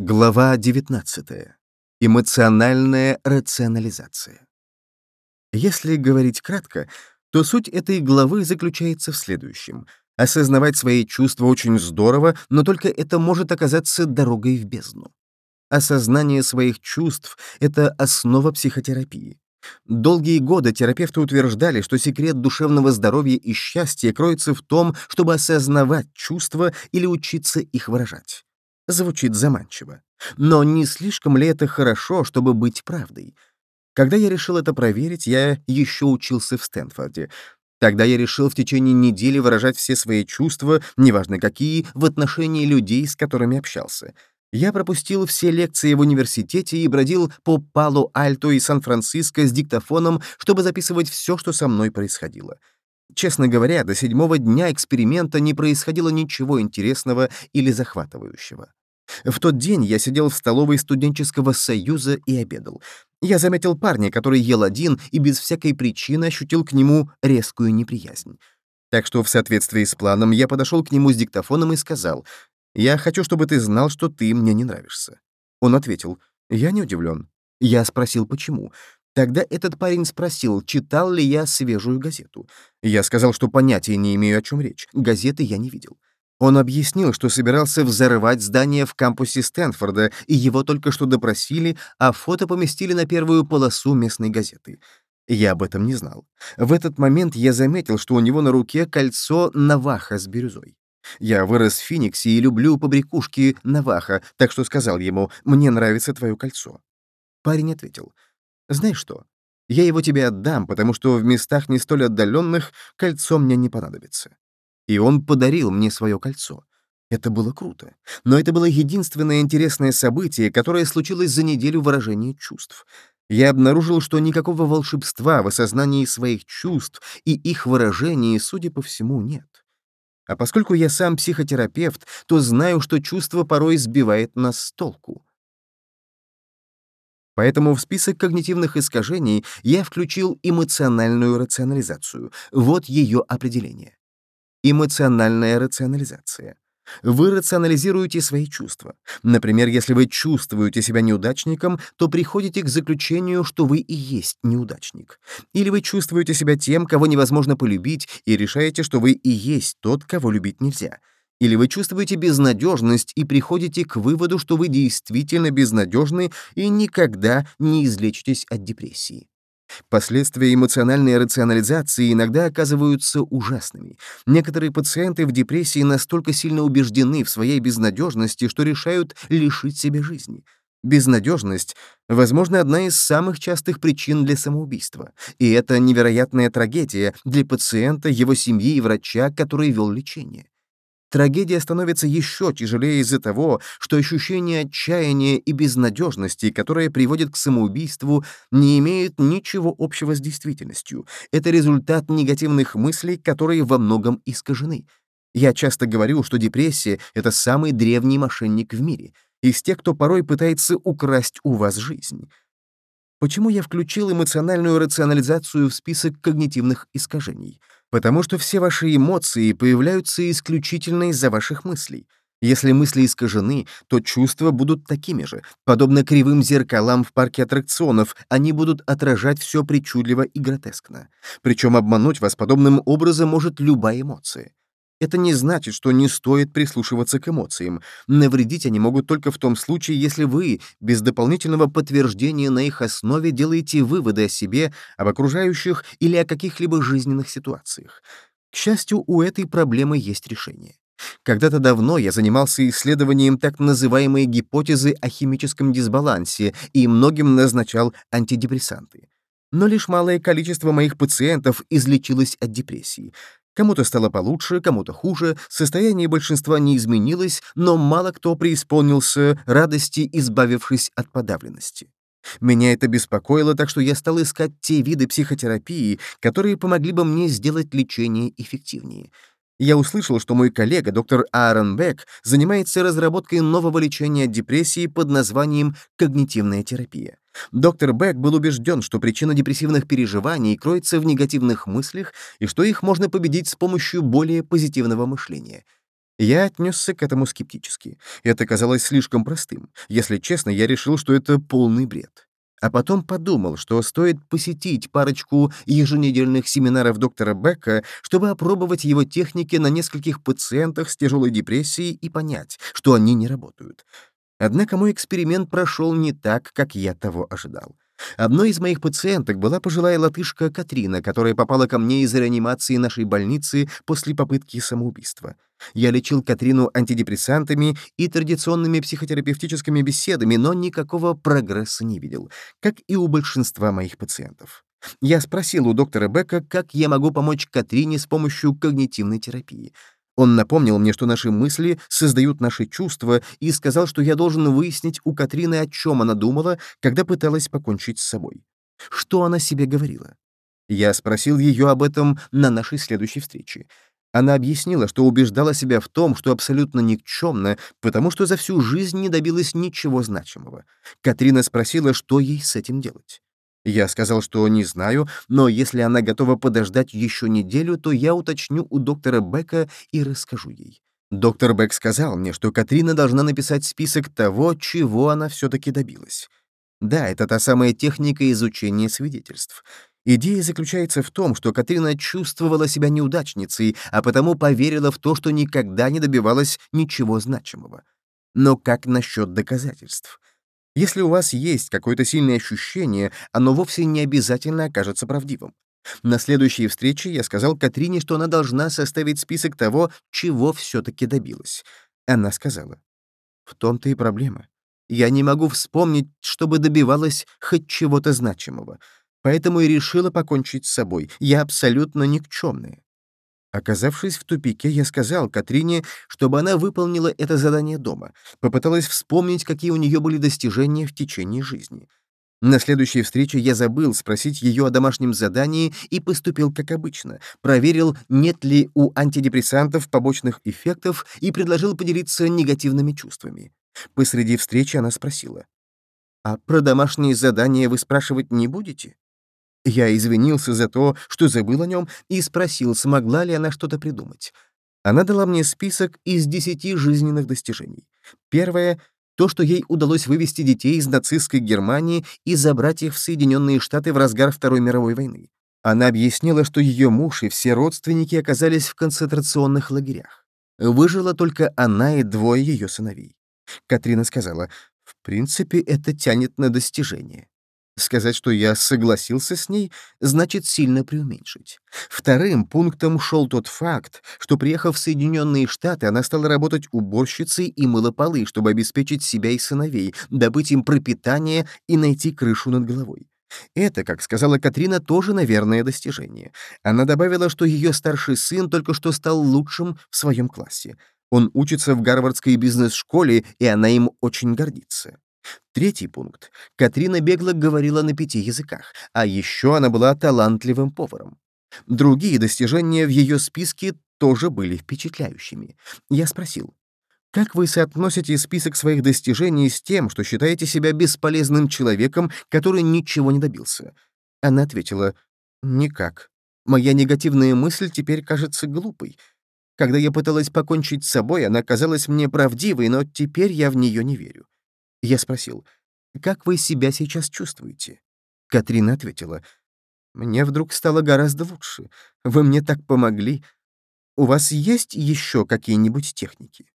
Глава 19. Эмоциональная рационализация. Если говорить кратко, то суть этой главы заключается в следующем. Осознавать свои чувства очень здорово, но только это может оказаться дорогой в бездну. Осознание своих чувств — это основа психотерапии. Долгие годы терапевты утверждали, что секрет душевного здоровья и счастья кроется в том, чтобы осознавать чувства или учиться их выражать. Звучит заманчиво. Но не слишком ли это хорошо, чтобы быть правдой? Когда я решил это проверить, я еще учился в Стэнфорде. Тогда я решил в течение недели выражать все свои чувства, неважно какие, в отношении людей, с которыми общался. Я пропустил все лекции в университете и бродил по Пало-Альто и Сан-Франциско с диктофоном, чтобы записывать все, что со мной происходило. Честно говоря, до седьмого дня эксперимента не происходило ничего интересного или захватывающего. В тот день я сидел в столовой студенческого союза и обедал. Я заметил парня, который ел один и без всякой причины ощутил к нему резкую неприязнь. Так что в соответствии с планом я подошел к нему с диктофоном и сказал, «Я хочу, чтобы ты знал, что ты мне не нравишься». Он ответил, «Я не удивлен». Я спросил, почему. Тогда этот парень спросил, читал ли я свежую газету. Я сказал, что понятия не имею, о чем речь. Газеты я не видел. Он объяснил, что собирался взорвать здание в кампусе Стэнфорда, и его только что допросили, а фото поместили на первую полосу местной газеты. Я об этом не знал. В этот момент я заметил, что у него на руке кольцо Наваха с бирюзой. Я вырос в Фениксе и люблю побрякушки Наваха, так что сказал ему, «Мне нравится твое кольцо». Парень ответил, «Знаешь что, я его тебе отдам, потому что в местах не столь отдаленных кольцо мне не понадобится». И он подарил мне свое кольцо. Это было круто. Но это было единственное интересное событие, которое случилось за неделю выражения чувств. Я обнаружил, что никакого волшебства в осознании своих чувств и их выражении, судя по всему, нет. А поскольку я сам психотерапевт, то знаю, что чувство порой сбивает нас с толку. Поэтому в список когнитивных искажений я включил эмоциональную рационализацию. Вот ее определение. Эмоциональная рационализация. Вы рационализируете свои чувства. Например, если вы чувствуете себя неудачником, то приходите к заключению, что вы и есть неудачник. Или вы чувствуете себя тем, кого невозможно полюбить, и решаете, что вы и есть тот, кого любить нельзя. Или вы чувствуете безнадежность и приходите к выводу, что вы действительно безнадежны и никогда не излечитесь от депрессии. Последствия эмоциональной рационализации иногда оказываются ужасными. Некоторые пациенты в депрессии настолько сильно убеждены в своей безнадежности, что решают лишить себя жизни. Безнадежность, возможно, одна из самых частых причин для самоубийства. И это невероятная трагедия для пациента, его семьи и врача, который вел лечение. Трагедия становится еще тяжелее из-за того, что ощущение отчаяния и безнадежности, которое приводит к самоубийству, не имеет ничего общего с действительностью. Это результат негативных мыслей, которые во многом искажены. Я часто говорю, что депрессия — это самый древний мошенник в мире, из тех, кто порой пытается украсть у вас жизнь. Почему я включил эмоциональную рационализацию в список когнитивных искажений? Потому что все ваши эмоции появляются исключительно из-за ваших мыслей. Если мысли искажены, то чувства будут такими же. Подобно кривым зеркалам в парке аттракционов, они будут отражать все причудливо и гротескно. Причем обмануть вас подобным образом может любая эмоция. Это не значит, что не стоит прислушиваться к эмоциям. Навредить они могут только в том случае, если вы, без дополнительного подтверждения на их основе, делаете выводы о себе, об окружающих или о каких-либо жизненных ситуациях. К счастью, у этой проблемы есть решение. Когда-то давно я занимался исследованием так называемой гипотезы о химическом дисбалансе и многим назначал антидепрессанты. Но лишь малое количество моих пациентов излечилось от депрессии. Кому-то стало получше, кому-то хуже, состояние большинства не изменилось, но мало кто преисполнился радости, избавившись от подавленности. Меня это беспокоило, так что я стал искать те виды психотерапии, которые помогли бы мне сделать лечение эффективнее. Я услышал, что мой коллега, доктор Аарон Бек, занимается разработкой нового лечения депрессии под названием когнитивная терапия. Доктор Бек был убежден, что причина депрессивных переживаний кроется в негативных мыслях и что их можно победить с помощью более позитивного мышления. Я отнесся к этому скептически. Это казалось слишком простым. Если честно, я решил, что это полный бред. А потом подумал, что стоит посетить парочку еженедельных семинаров доктора Бека, чтобы опробовать его техники на нескольких пациентах с тяжелой депрессией и понять, что они не работают. Однако мой эксперимент прошел не так, как я того ожидал. Одной из моих пациенток была пожилая латышка Катрина, которая попала ко мне из реанимации нашей больницы после попытки самоубийства. Я лечил Катрину антидепрессантами и традиционными психотерапевтическими беседами, но никакого прогресса не видел, как и у большинства моих пациентов. Я спросил у доктора Бека, как я могу помочь Катрине с помощью когнитивной терапии. Он напомнил мне, что наши мысли создают наши чувства, и сказал, что я должен выяснить у Катрины, о чем она думала, когда пыталась покончить с собой. Что она себе говорила? Я спросил ее об этом на нашей следующей встрече. Она объяснила, что убеждала себя в том, что абсолютно никчемна, потому что за всю жизнь не добилась ничего значимого. Катрина спросила, что ей с этим делать. Я сказал, что не знаю, но если она готова подождать еще неделю, то я уточню у доктора Бека и расскажу ей. Доктор Бек сказал мне, что Катрина должна написать список того, чего она все-таки добилась. Да, это та самая техника изучения свидетельств. Идея заключается в том, что Катрина чувствовала себя неудачницей, а потому поверила в то, что никогда не добивалась ничего значимого. Но как насчет доказательств? Если у вас есть какое-то сильное ощущение, оно вовсе не обязательно окажется правдивым. На следующей встрече я сказал Катрине, что она должна составить список того, чего все-таки добилась. Она сказала, «В том-то и проблема. Я не могу вспомнить, чтобы добивалась хоть чего-то значимого. Поэтому и решила покончить с собой. Я абсолютно никчемная. Оказавшись в тупике, я сказал Катрине, чтобы она выполнила это задание дома, попыталась вспомнить, какие у нее были достижения в течение жизни. На следующей встрече я забыл спросить ее о домашнем задании и поступил как обычно, проверил, нет ли у антидепрессантов побочных эффектов и предложил поделиться негативными чувствами. Посреди встречи она спросила, «А про домашние задания вы спрашивать не будете?» Я извинился за то, что забыл о нем, и спросил, смогла ли она что-то придумать. Она дала мне список из десяти жизненных достижений. Первое — то, что ей удалось вывести детей из нацистской Германии и забрать их в Соединенные Штаты в разгар Второй мировой войны. Она объяснила, что ее муж и все родственники оказались в концентрационных лагерях. Выжила только она и двое ее сыновей. Катрина сказала, «В принципе, это тянет на достижение». Сказать, что я согласился с ней, значит сильно преуменьшить. Вторым пунктом шел тот факт, что, приехав в Соединенные Штаты, она стала работать уборщицей и мыла полы, чтобы обеспечить себя и сыновей, добыть им пропитание и найти крышу над головой. Это, как сказала Катрина, тоже, наверное, достижение. Она добавила, что ее старший сын только что стал лучшим в своем классе. Он учится в Гарвардской бизнес-школе, и она им очень гордится. Третий пункт. Катрина бегло говорила на пяти языках, а еще она была талантливым поваром. Другие достижения в ее списке тоже были впечатляющими. Я спросил, как вы соотносите список своих достижений с тем, что считаете себя бесполезным человеком, который ничего не добился? Она ответила, никак. Моя негативная мысль теперь кажется глупой. Когда я пыталась покончить с собой, она казалась мне правдивой, но теперь я в нее не верю. Я спросил, «Как вы себя сейчас чувствуете?» Катрина ответила, «Мне вдруг стало гораздо лучше. Вы мне так помогли. У вас есть еще какие-нибудь техники?»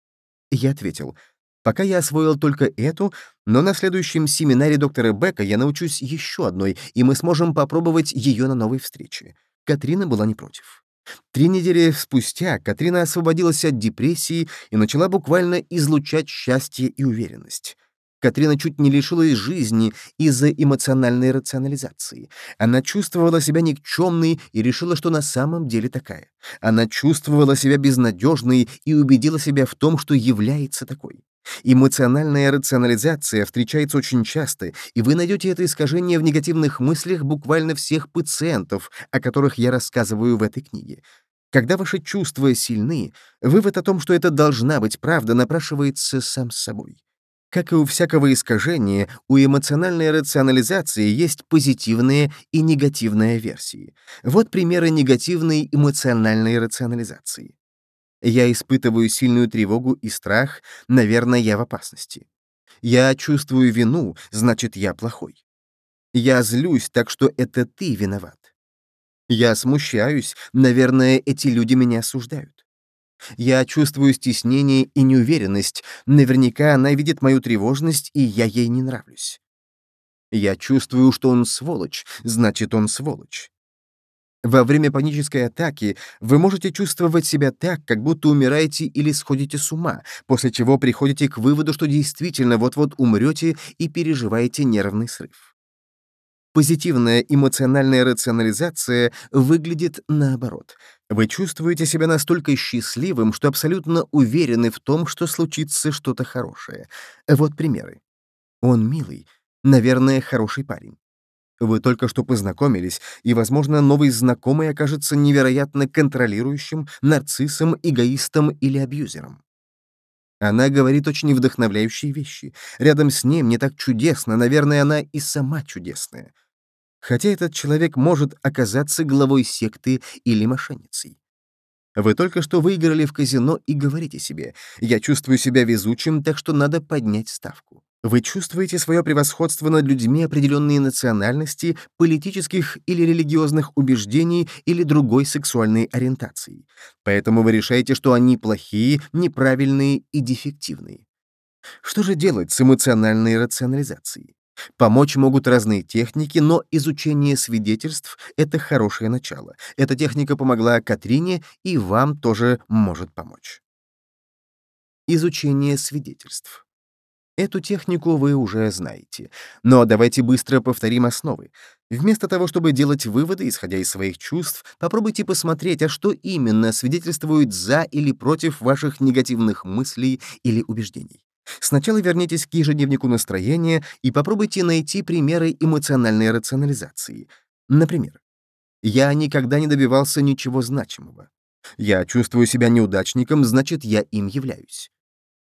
Я ответил, «Пока я освоил только эту, но на следующем семинаре доктора Бека я научусь еще одной, и мы сможем попробовать ее на новой встрече». Катрина была не против. Три недели спустя Катрина освободилась от депрессии и начала буквально излучать счастье и уверенность. Катрина чуть не лишилась жизни из-за эмоциональной рационализации. Она чувствовала себя никчемной и решила, что на самом деле такая. Она чувствовала себя безнадежной и убедила себя в том, что является такой. Эмоциональная рационализация встречается очень часто, и вы найдете это искажение в негативных мыслях буквально всех пациентов, о которых я рассказываю в этой книге. Когда ваши чувства сильны, вывод о том, что это должна быть правда, напрашивается сам собой. Как и у всякого искажения, у эмоциональной рационализации есть позитивные и негативные версии. Вот примеры негативной эмоциональной рационализации. Я испытываю сильную тревогу и страх, наверное, я в опасности. Я чувствую вину, значит, я плохой. Я злюсь, так что это ты виноват. Я смущаюсь, наверное, эти люди меня осуждают. Я чувствую стеснение и неуверенность, наверняка она видит мою тревожность, и я ей не нравлюсь. Я чувствую, что он сволочь, значит, он сволочь. Во время панической атаки вы можете чувствовать себя так, как будто умираете или сходите с ума, после чего приходите к выводу, что действительно вот-вот умрете и переживаете нервный срыв. Позитивная эмоциональная рационализация выглядит наоборот. Вы чувствуете себя настолько счастливым, что абсолютно уверены в том, что случится что-то хорошее. Вот примеры. Он милый, Наверное, хороший парень. Вы только что познакомились, и, возможно, новый знакомый окажется невероятно контролирующим, нарциссом, эгоистом или абьюзером. Она говорит очень вдохновляющие вещи. Рядом с ним не так чудесно, наверное, она и сама чудесная. Хотя этот человек может оказаться главой секты или мошенницей. Вы только что выиграли в казино и говорите себе, «Я чувствую себя везучим, так что надо поднять ставку». Вы чувствуете свое превосходство над людьми определенной национальности, политических или религиозных убеждений или другой сексуальной ориентации. Поэтому вы решаете, что они плохие, неправильные и дефективные. Что же делать с эмоциональной рационализацией? Помочь могут разные техники, но изучение свидетельств — это хорошее начало. Эта техника помогла Катрине, и вам тоже может помочь. Изучение свидетельств. Эту технику вы уже знаете. Но давайте быстро повторим основы. Вместо того, чтобы делать выводы, исходя из своих чувств, попробуйте посмотреть, а что именно свидетельствует за или против ваших негативных мыслей или убеждений. Сначала вернитесь к ежедневнику настроения и попробуйте найти примеры эмоциональной рационализации. Например, «Я никогда не добивался ничего значимого». «Я чувствую себя неудачником, значит, я им являюсь».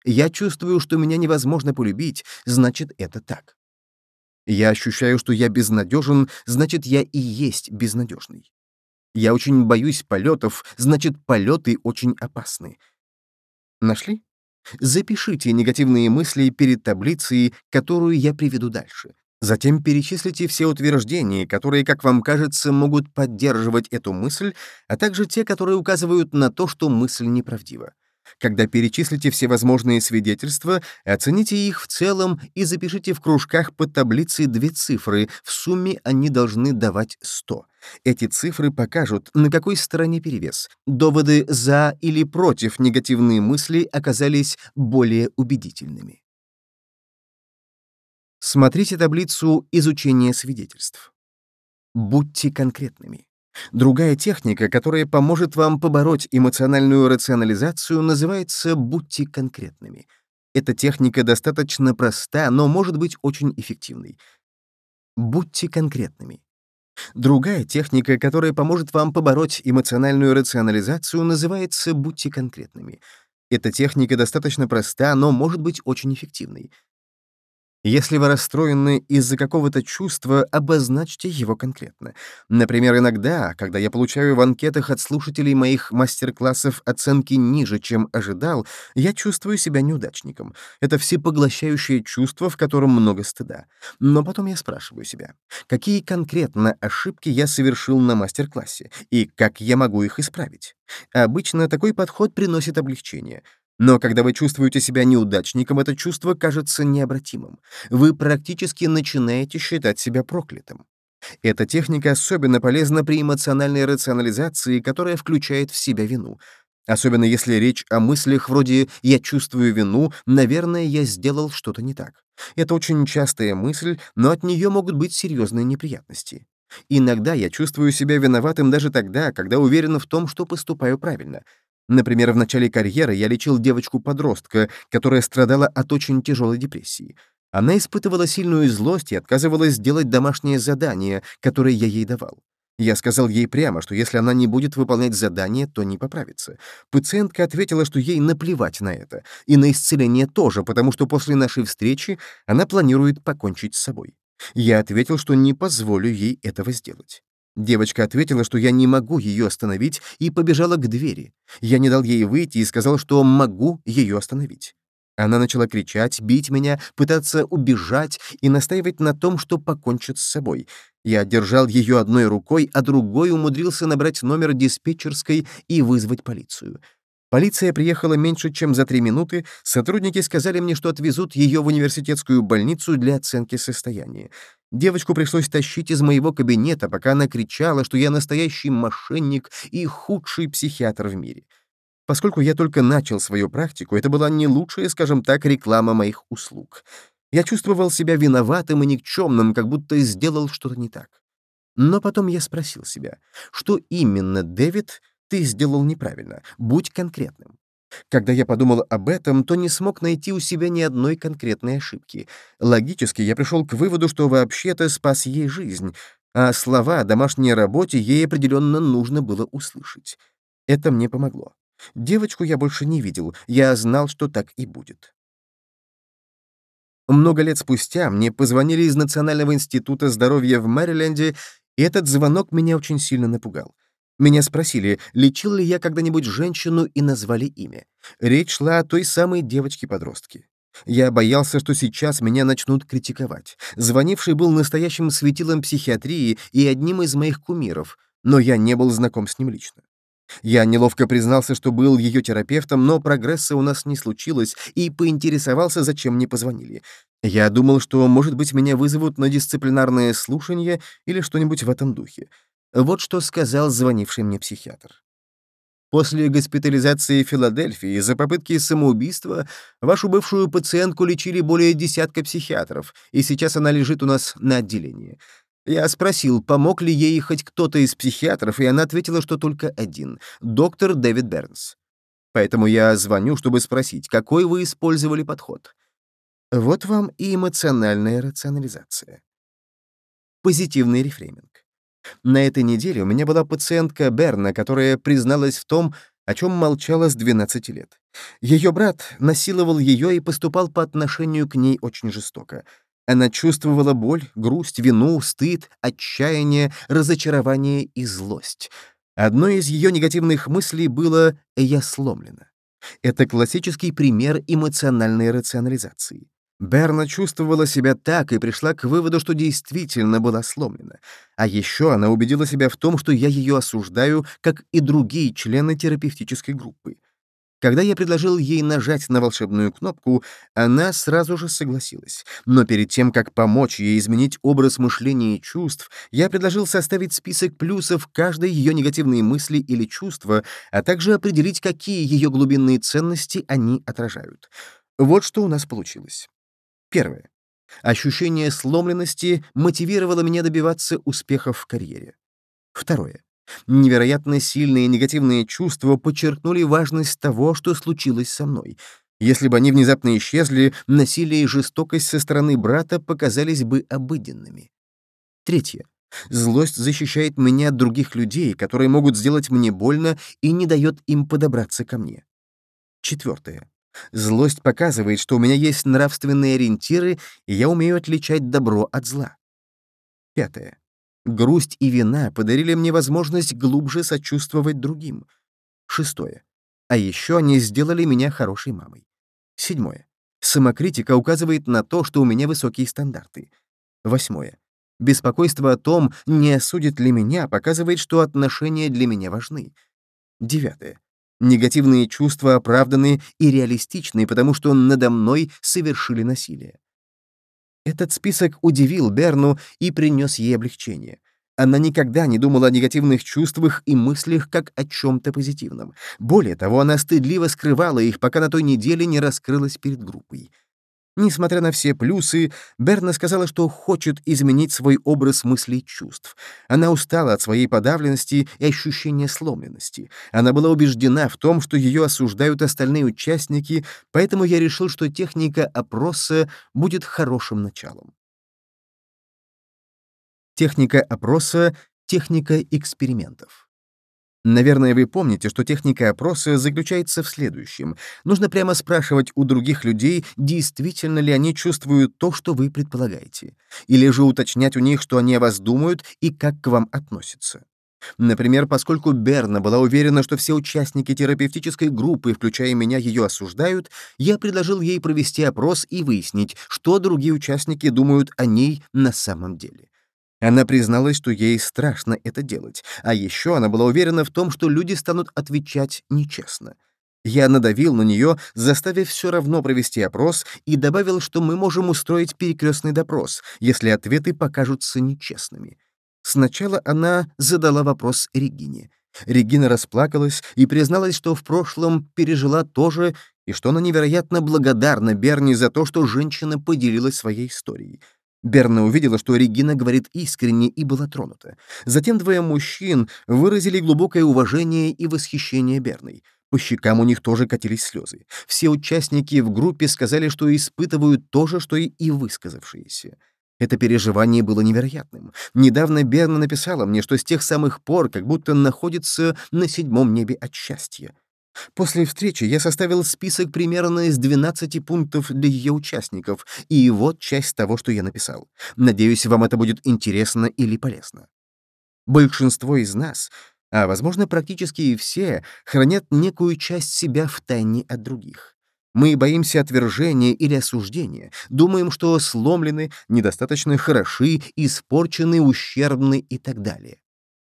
Я чувствую, что меня невозможно полюбить, значит, это так. Я ощущаю, что я безнадежен, значит, я и есть безнадежный. Я очень боюсь полетов, значит, полеты очень опасны. Нашли? Запишите негативные мысли перед таблицей, которую я приведу дальше. Затем перечислите все утверждения, которые, как вам кажется, могут поддерживать эту мысль, а также те, которые указывают на то, что мысль неправдива. Когда перечислите все возможные свидетельства, оцените их в целом и запишите в кружках под таблицей две цифры, в сумме они должны давать 100. Эти цифры покажут, на какой стороне перевес. Доводы «за» или «против» негативные мысли оказались более убедительными. Смотрите таблицу изучения свидетельств. Будьте конкретными. Другая техника, которая поможет вам побороть эмоциональную рационализацию, называется «будьте конкретными». Эта техника достаточно проста, но может быть очень эффективной. Будьте конкретными. Другая техника, которая поможет вам побороть эмоциональную рационализацию, называется «будьте конкретными». Эта техника достаточно проста, но может быть очень эффективной. Если вы расстроены из-за какого-то чувства, обозначьте его конкретно. Например, иногда, когда я получаю в анкетах от слушателей моих мастер-классов оценки ниже, чем ожидал, я чувствую себя неудачником. Это всепоглощающее чувство, в котором много стыда. Но потом я спрашиваю себя, какие конкретно ошибки я совершил на мастер-классе и как я могу их исправить? Обычно такой подход приносит облегчение. Но когда вы чувствуете себя неудачником, это чувство кажется необратимым. Вы практически начинаете считать себя проклятым. Эта техника особенно полезна при эмоциональной рационализации, которая включает в себя вину. Особенно если речь о мыслях вроде «я чувствую вину, наверное, я сделал что-то не так». Это очень частая мысль, но от нее могут быть серьезные неприятности. Иногда я чувствую себя виноватым даже тогда, когда уверен в том, что поступаю правильно — Например, в начале карьеры я лечил девочку-подростка, которая страдала от очень тяжелой депрессии. Она испытывала сильную злость и отказывалась делать домашнее задание, которое я ей давал. Я сказал ей прямо, что если она не будет выполнять задание, то не поправится. Пациентка ответила, что ей наплевать на это, и на исцеление тоже, потому что после нашей встречи она планирует покончить с собой. Я ответил, что не позволю ей этого сделать. Девочка ответила, что я не могу ее остановить, и побежала к двери. Я не дал ей выйти и сказал, что могу ее остановить. Она начала кричать, бить меня, пытаться убежать и настаивать на том, что покончит с собой. Я держал ее одной рукой, а другой умудрился набрать номер диспетчерской и вызвать полицию. Полиция приехала меньше, чем за три минуты, сотрудники сказали мне, что отвезут ее в университетскую больницу для оценки состояния. Девочку пришлось тащить из моего кабинета, пока она кричала, что я настоящий мошенник и худший психиатр в мире. Поскольку я только начал свою практику, это была не лучшая, скажем так, реклама моих услуг. Я чувствовал себя виноватым и никчемным, как будто сделал что-то не так. Но потом я спросил себя, что именно, Дэвид, ты сделал неправильно? Будь конкретным. Когда я подумал об этом, то не смог найти у себя ни одной конкретной ошибки. Логически я пришел к выводу, что вообще-то спас ей жизнь, а слова о домашней работе ей определенно нужно было услышать. Это мне помогло. Девочку я больше не видел, я знал, что так и будет. Много лет спустя мне позвонили из Национального института здоровья в Мэриленде, и этот звонок меня очень сильно напугал. Меня спросили, лечил ли я когда-нибудь женщину и назвали имя. Речь шла о той самой девочке-подростке. Я боялся, что сейчас меня начнут критиковать. Звонивший был настоящим светилом психиатрии и одним из моих кумиров, но я не был знаком с ним лично. Я неловко признался, что был ее терапевтом, но прогресса у нас не случилось, и поинтересовался, зачем мне позвонили. Я думал, что, может быть, меня вызовут на дисциплинарное слушание или что-нибудь в этом духе. Вот что сказал звонивший мне психиатр. После госпитализации Филадельфии за попытки самоубийства вашу бывшую пациентку лечили более десятка психиатров, и сейчас она лежит у нас на отделении. Я спросил, помог ли ей хоть кто-то из психиатров, и она ответила, что только один — доктор Дэвид Бернс. Поэтому я звоню, чтобы спросить, какой вы использовали подход. Вот вам и эмоциональная рационализация. Позитивный рефрейминг. На этой неделе у меня была пациентка Берна, которая призналась в том, о чем молчала с 12 лет. Ее брат насиловал ее и поступал по отношению к ней очень жестоко — она чувствовала боль, грусть, вину, стыд, отчаяние, разочарование и злость. Одной из ее негативных мыслей было «я сломлена». Это классический пример эмоциональной рационализации. Берна чувствовала себя так и пришла к выводу, что действительно была сломлена. А еще она убедила себя в том, что я ее осуждаю, как и другие члены терапевтической группы. Когда я предложил ей нажать на волшебную кнопку, она сразу же согласилась. Но перед тем, как помочь ей изменить образ мышления и чувств, я предложил составить список плюсов каждой ее негативной мысли или чувства, а также определить, какие ее глубинные ценности они отражают. Вот что у нас получилось. Первое. Ощущение сломленности мотивировало меня добиваться успехов в карьере. Второе. Невероятно сильные негативные чувства подчеркнули важность того, что случилось со мной. Если бы они внезапно исчезли, насилие и жестокость со стороны брата показались бы обыденными. Третье. Злость защищает меня от других людей, которые могут сделать мне больно и не дает им подобраться ко мне. Четвертое. Злость показывает, что у меня есть нравственные ориентиры, и я умею отличать добро от зла. Пятое. Грусть и вина подарили мне возможность глубже сочувствовать другим. Шестое. А еще они сделали меня хорошей мамой. Седьмое. Самокритика указывает на то, что у меня высокие стандарты. Восьмое. Беспокойство о том, не осудит ли меня, показывает, что отношения для меня важны. Девятое. Негативные чувства оправданы и реалистичны, потому что надо мной совершили насилие. Этот список удивил Берну и принес ей облегчение. Она никогда не думала о негативных чувствах и мыслях как о чем-то позитивном. Более того, она стыдливо скрывала их, пока на той неделе не раскрылась перед группой. Несмотря на все плюсы, Берна сказала, что хочет изменить свой образ мыслей и чувств. Она устала от своей подавленности и ощущения сломленности. Она была убеждена в том, что ее осуждают остальные участники, поэтому я решил, что техника опроса будет хорошим началом. Техника опроса — техника экспериментов. Наверное, вы помните, что техника опроса заключается в следующем. Нужно прямо спрашивать у других людей, действительно ли они чувствуют то, что вы предполагаете, или же уточнять у них, что они о вас думают и как к вам относятся. Например, поскольку Берна была уверена, что все участники терапевтической группы, включая меня, ее осуждают, я предложил ей провести опрос и выяснить, что другие участники думают о ней на самом деле. Она призналась, что ей страшно это делать, а еще она была уверена в том, что люди станут отвечать нечестно. Я надавил на нее, заставив все равно провести опрос, и добавил, что мы можем устроить перекрестный допрос, если ответы покажутся нечестными. Сначала она задала вопрос Регине. Регина расплакалась и призналась, что в прошлом пережила то же, и что она невероятно благодарна Берни за то, что женщина поделилась своей историей. Берна увидела, что Регина говорит искренне и была тронута. Затем двое мужчин выразили глубокое уважение и восхищение Берной. По щекам у них тоже катились слезы. Все участники в группе сказали, что испытывают то же, что и высказавшиеся. Это переживание было невероятным. Недавно Берна написала мне, что с тех самых пор как будто находится на седьмом небе от счастья. После встречи я составил список примерно из 12 пунктов для ее участников, и вот часть того, что я написал. Надеюсь, вам это будет интересно или полезно. Большинство из нас, а, возможно, практически и все, хранят некую часть себя в тайне от других. Мы боимся отвержения или осуждения, думаем, что сломлены, недостаточно хороши, испорчены, ущербны и так далее.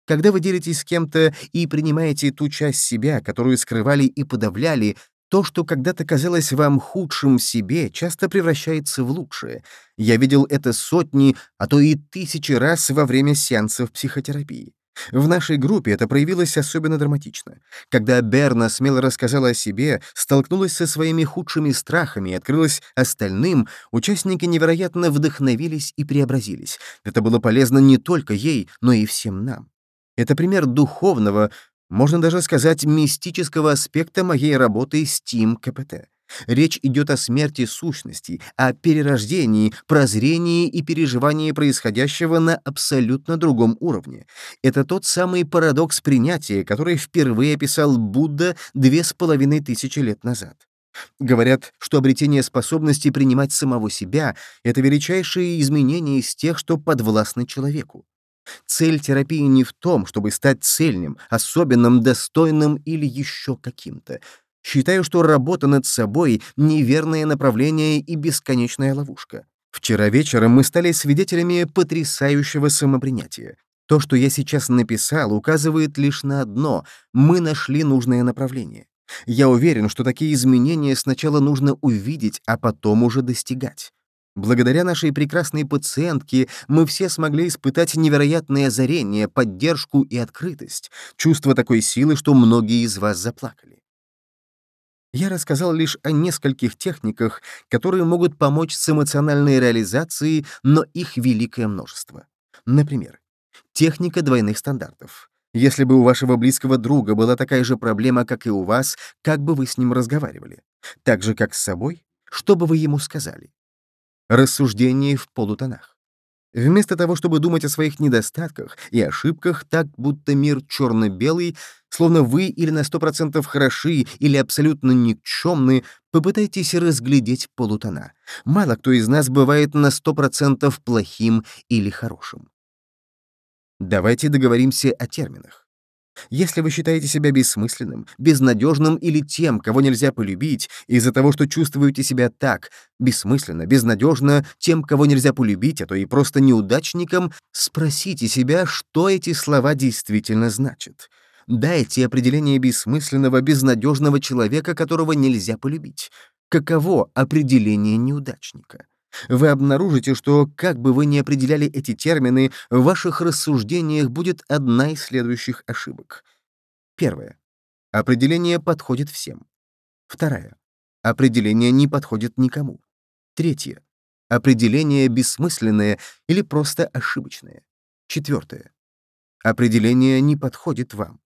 Когда вы делитесь с кем-то и принимаете ту часть себя, которую скрывали и подавляли, то, что когда-то казалось вам худшим в себе, часто превращается в лучшее. Я видел это сотни, а то и тысячи раз во время сеансов психотерапии. В нашей группе это проявилось особенно драматично. Когда Берна смело рассказала о себе, столкнулась со своими худшими страхами и открылась остальным, участники невероятно вдохновились и преобразились. Это было полезно не только ей, но и всем нам. Это пример духовного, можно даже сказать, мистического аспекта моей работы с Тим КПТ. Речь идет о смерти сущности, о перерождении, прозрении и переживании происходящего на абсолютно другом уровне. Это тот самый парадокс принятия, который впервые описал Будда две с половиной тысячи лет назад. Говорят, что обретение способности принимать самого себя — это величайшие изменения из тех, что подвластны человеку. Цель терапии не в том, чтобы стать цельным, особенным, достойным или еще каким-то. Считаю, что работа над собой — неверное направление и бесконечная ловушка. Вчера вечером мы стали свидетелями потрясающего самопринятия. То, что я сейчас написал, указывает лишь на одно — мы нашли нужное направление. Я уверен, что такие изменения сначала нужно увидеть, а потом уже достигать. Благодаря нашей прекрасной пациентке мы все смогли испытать невероятное озарение, поддержку и открытость, чувство такой силы, что многие из вас заплакали. Я рассказал лишь о нескольких техниках, которые могут помочь с эмоциональной реализацией, но их великое множество. Например, техника двойных стандартов. Если бы у вашего близкого друга была такая же проблема, как и у вас, как бы вы с ним разговаривали? Так же, как с собой? Что бы вы ему сказали? Рассуждение в полутонах. Вместо того, чтобы думать о своих недостатках и ошибках, так будто мир черно-белый, словно вы или на сто процентов хороши, или абсолютно никчемны, попытайтесь разглядеть полутона. Мало кто из нас бывает на сто процентов плохим или хорошим. Давайте договоримся о терминах. Если вы считаете себя бессмысленным, безнадежным или тем, кого нельзя полюбить, из-за того, что чувствуете себя так, бессмысленно, безнадежно, тем, кого нельзя полюбить, а то и просто неудачником, спросите себя, что эти слова действительно значат. Дайте определение бессмысленного, безнадежного человека, которого нельзя полюбить. Каково определение неудачника? Вы обнаружите, что, как бы вы ни определяли эти термины, в ваших рассуждениях будет одна из следующих ошибок. Первое. Определение подходит всем. Вторая. Определение не подходит никому. Третье. Определение бессмысленное или просто ошибочное. Четвертое. Определение не подходит вам.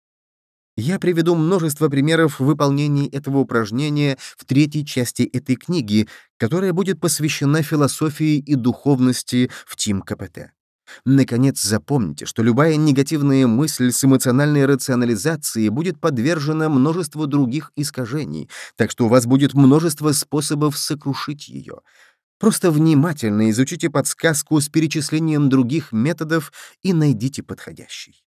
Я приведу множество примеров выполнения этого упражнения в третьей части этой книги, которая будет посвящена философии и духовности в Тим КПТ. Наконец, запомните, что любая негативная мысль с эмоциональной рационализацией будет подвержена множеству других искажений, так что у вас будет множество способов сокрушить ее. Просто внимательно изучите подсказку с перечислением других методов и найдите подходящий.